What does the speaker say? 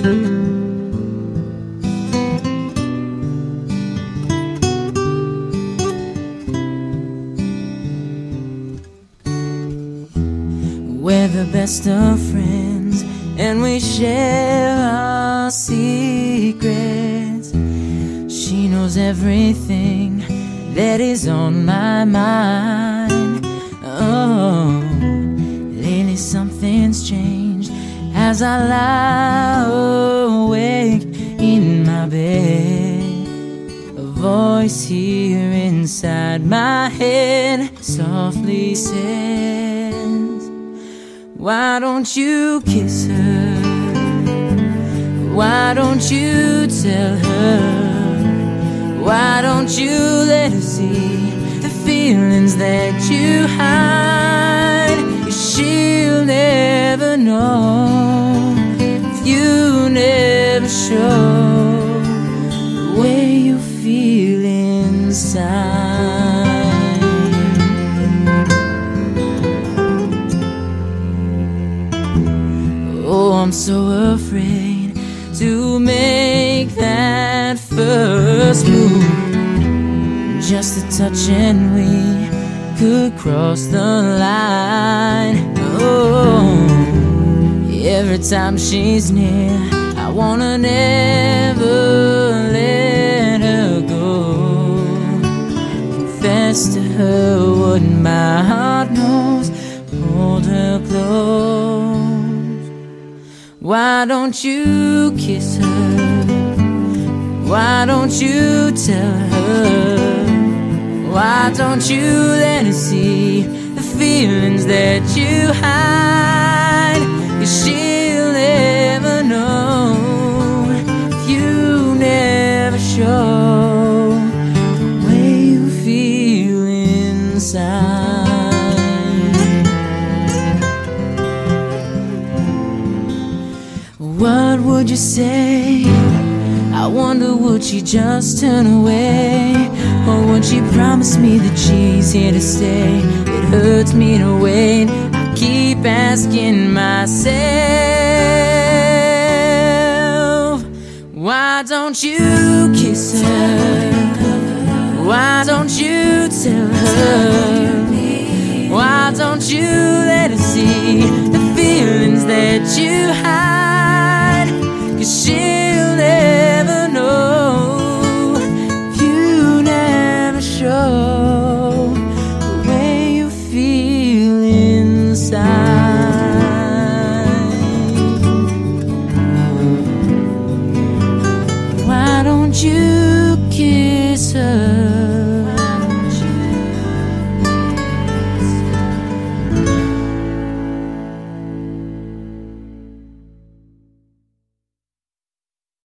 We're the best of friends, and we share our secrets. She knows everything that is on my mind. Oh, lately something's changed as I lie in my bed. A voice here inside my head softly says, Why don't you kiss her? Why don't you tell her? Why don't you let her see the feelings that you hide? Inside. Oh, I'm so afraid to make that first move. Just a touch and we could cross the line. Oh, every time she's near, I wanna never To her what my heart knows. Hold her close. Why don't you kiss her? Why don't you tell her? Why don't you let her see the feelings that you hide? Inside. What would you say? I wonder would she just turn away? Or would she promise me that she's here to stay? It hurts me to wait. I keep asking myself, why don't you kiss her? Why don't you tell her? Why don't you let her see the feelings that you hide? Cause she'll never know if you never show the way you feel inside. Why don't you